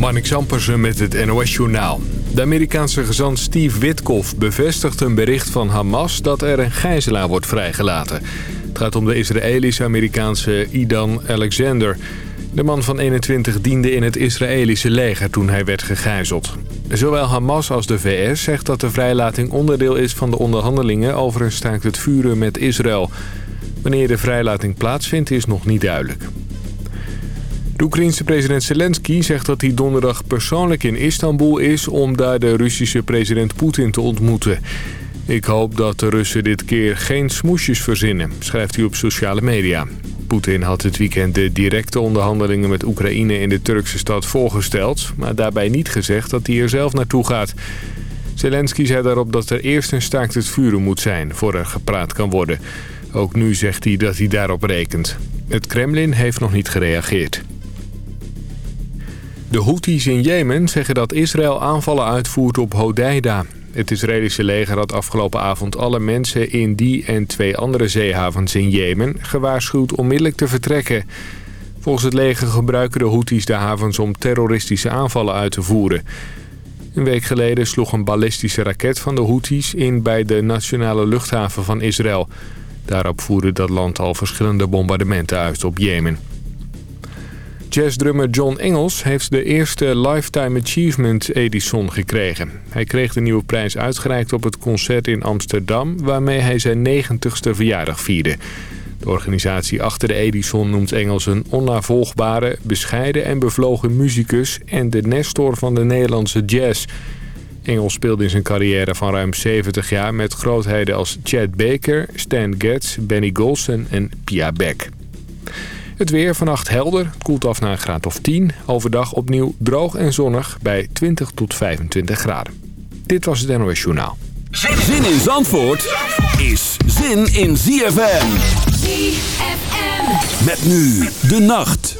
Marnik Zampersen met het NOS-journaal. De Amerikaanse gezant Steve Witkoff bevestigt een bericht van Hamas... dat er een gijzelaar wordt vrijgelaten. Het gaat om de Israëlisch-Amerikaanse Idan Alexander. De man van 21 diende in het Israëlische leger toen hij werd gegijzeld. Zowel Hamas als de VS zegt dat de vrijlating onderdeel is van de onderhandelingen... over een staakt het vuren met Israël. Wanneer de vrijlating plaatsvindt is nog niet duidelijk. De Oekraïense president Zelensky zegt dat hij donderdag persoonlijk in Istanbul is... om daar de Russische president Poetin te ontmoeten. Ik hoop dat de Russen dit keer geen smoesjes verzinnen, schrijft hij op sociale media. Poetin had het weekend de directe onderhandelingen met Oekraïne in de Turkse stad voorgesteld... maar daarbij niet gezegd dat hij er zelf naartoe gaat. Zelensky zei daarop dat er eerst een staakt het vuren moet zijn... voor er gepraat kan worden. Ook nu zegt hij dat hij daarop rekent. Het Kremlin heeft nog niet gereageerd. De Houthis in Jemen zeggen dat Israël aanvallen uitvoert op Hodeida. Het Israëlische leger had afgelopen avond alle mensen in die en twee andere zeehavens in Jemen gewaarschuwd onmiddellijk te vertrekken. Volgens het leger gebruiken de Houthis de havens om terroristische aanvallen uit te voeren. Een week geleden sloeg een ballistische raket van de Houthis in bij de nationale luchthaven van Israël. Daarop voerde dat land al verschillende bombardementen uit op Jemen. Jazzdrummer John Engels heeft de eerste Lifetime Achievement Edison gekregen. Hij kreeg de nieuwe prijs uitgereikt op het concert in Amsterdam... waarmee hij zijn 90ste verjaardag vierde. De organisatie achter de Edison noemt Engels een onnavolgbare, bescheiden en bevlogen muzikus... en de nestor van de Nederlandse jazz... Engels speelde in zijn carrière van ruim 70 jaar met grootheden als Chad Baker, Stan Getz, Benny Golson en Pia Beck. Het weer vannacht helder, het koelt af naar een graad of 10. Overdag opnieuw droog en zonnig bij 20 tot 25 graden. Dit was het NOS Journaal. Zin in Zandvoort is zin in ZFM. ZFM. Met nu de nacht.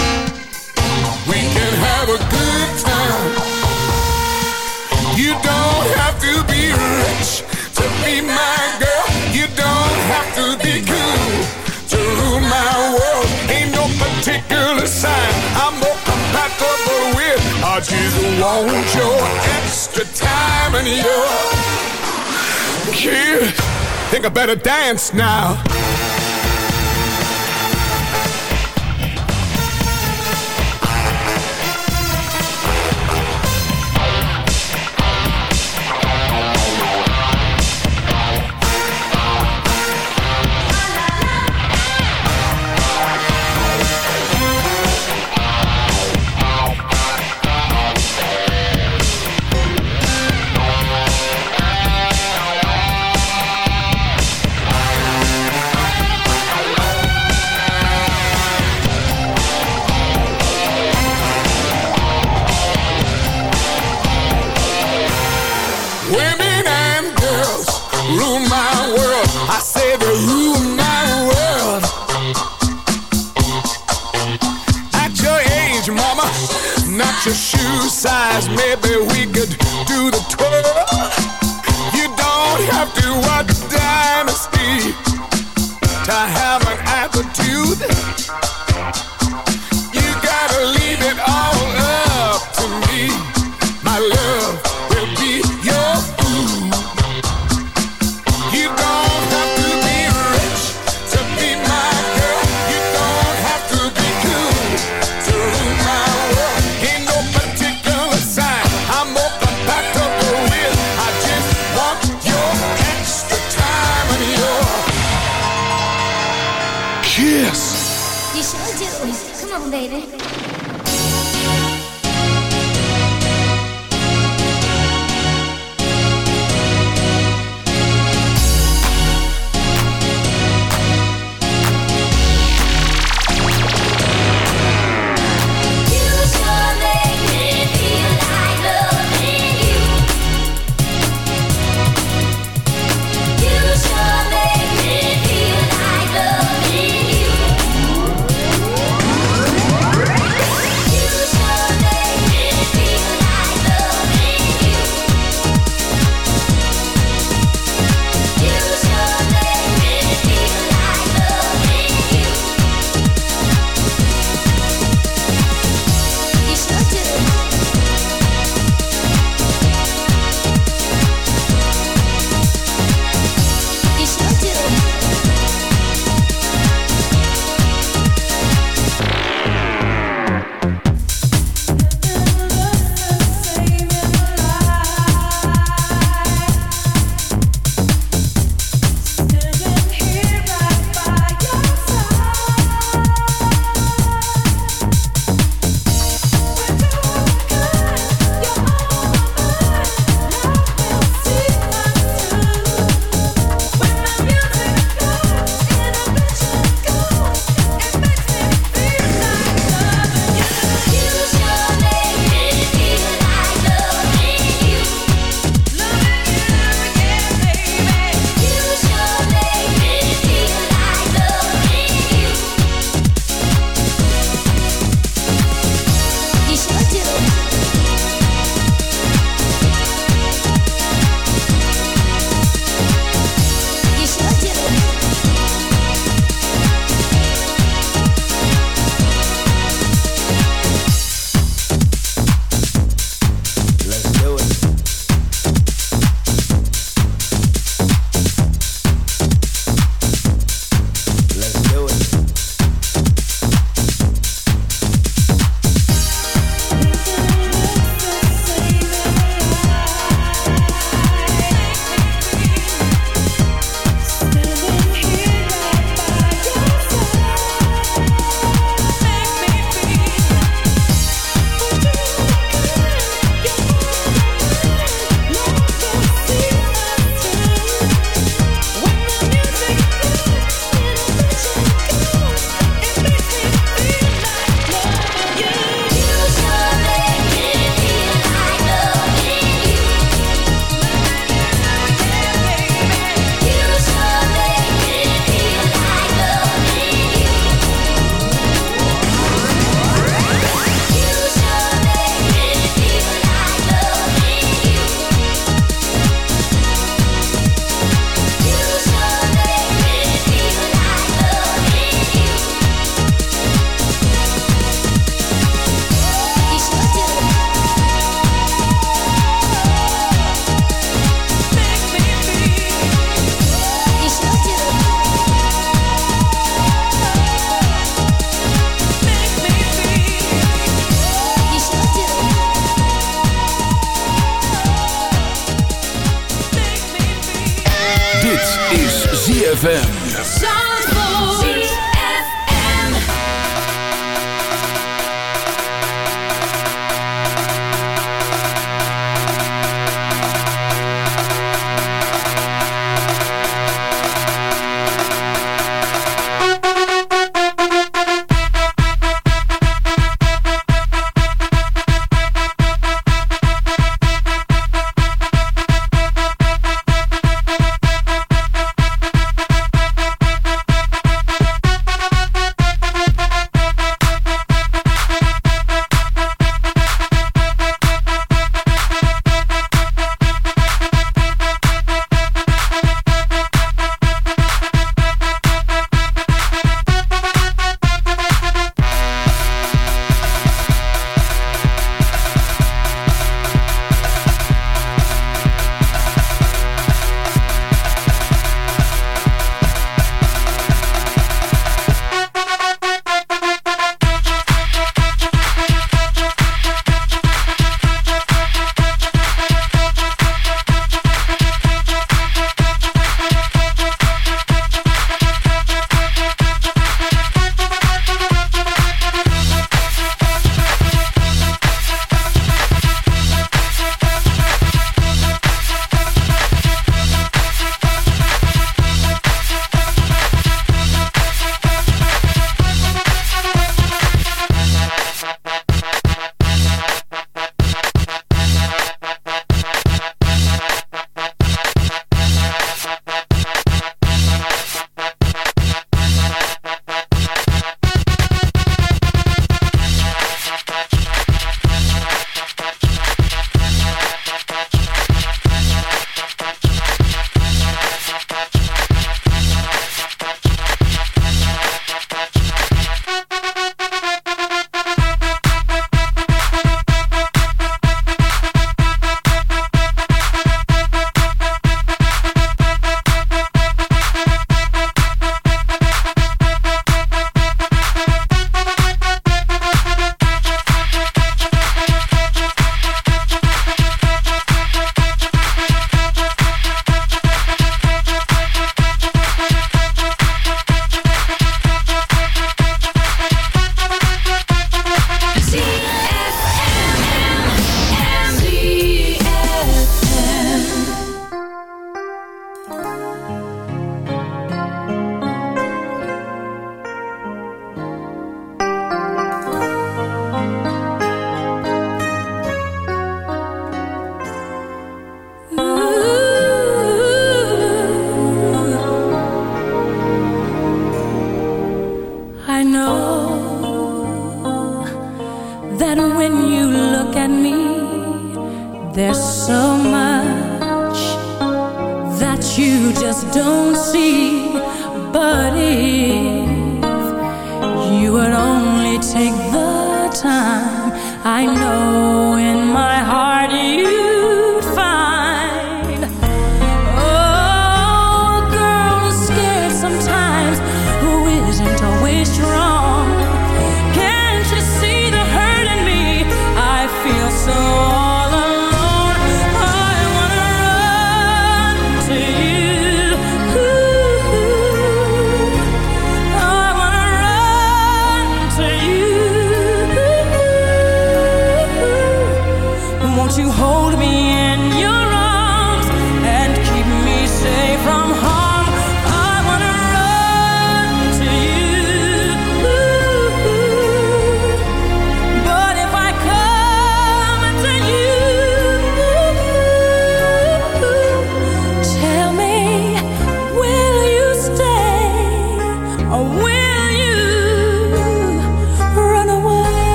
have a good time. You don't have to be rich to be my girl. You don't have to be cool to rule my world. Ain't no particular sign I'm more compatible with. I just want your extra time and your kid. Think I better dance now.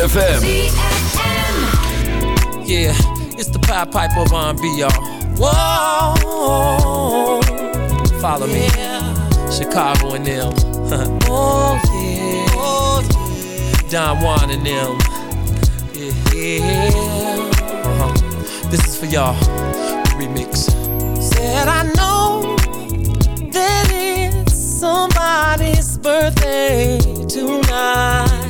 ZFM. Yeah, it's the Pied Piper of R&B, y'all. Whoa, follow me. Chicago and them. oh, yeah. oh, yeah. Don Juan and them. Yeah, uh-huh. This is for y'all. Remix. Said I know that it's somebody's birthday tonight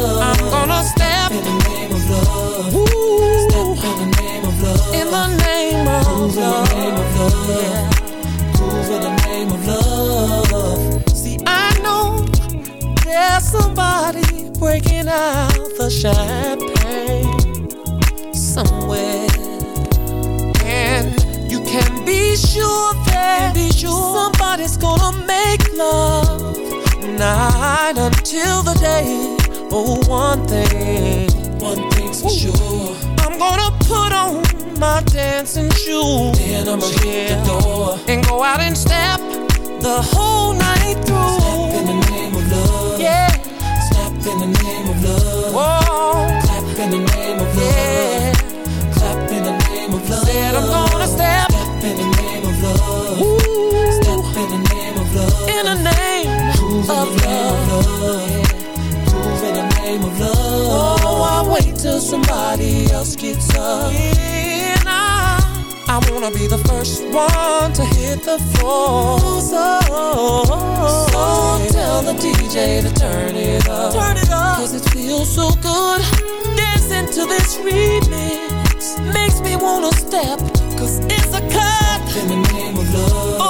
love. I'm gonna step in the name of love. Woo. Step in the name of love. In the name of Move love. In the name of love. Yeah. Move in the name of love. See, I know there's somebody breaking out the champagne somewhere. And you can be sure that be sure somebody's gonna make love night until the day. Oh, one thing, one thing's for sure. I'm gonna put on my dancing shoes. Then I'ma hit the door and go out and step the whole night through. Step in the name of love. Yeah. Step in the name of love. Whoa. Clap in the name of love. Yeah. Clap in the name of love. Said I'm gonna somebody else gets up. Yeah, nah. I wanna be the first one to hit the floor. So, so tell the DJ to turn it up. Turn it up. Cause it feels so good. Dancing to this remix makes me wanna step. Cause it's a cut. in the name of love. Oh,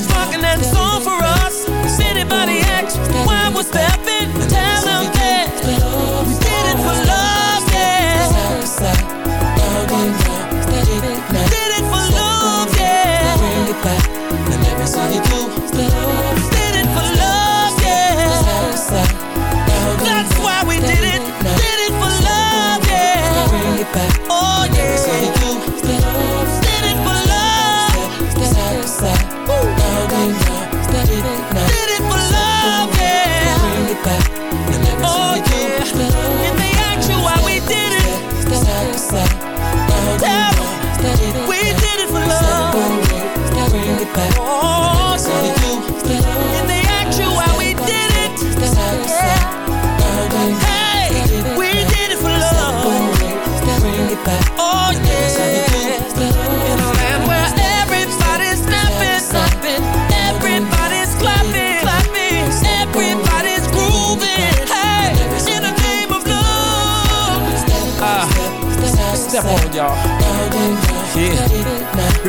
DJ's rocking that song for us. If anybody asks why we're stepping, tell them that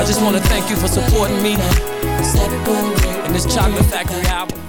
I just want to thank you for supporting me in this Chocolate Factory album.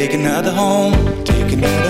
Take another home, take another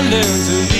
I learned to